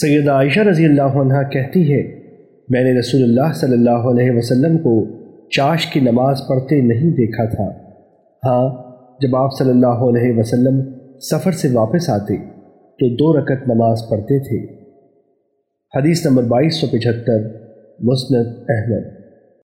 سیدہ عائشہ رضی اللہ عنہ کہتی ہے، میں نے رسول اللہ صلی اللہ علیہ وسلم کو چاش کی نماز پڑھتے نہیں دیکھا تھا۔ ہاں جب آپ صلی اللہ علیہ وسلم سفر سے واپس آتے تو دو رکت نماز پڑھتے تھے۔ حدیث نمبر بائیس سو پچہتر، مسند احمد۔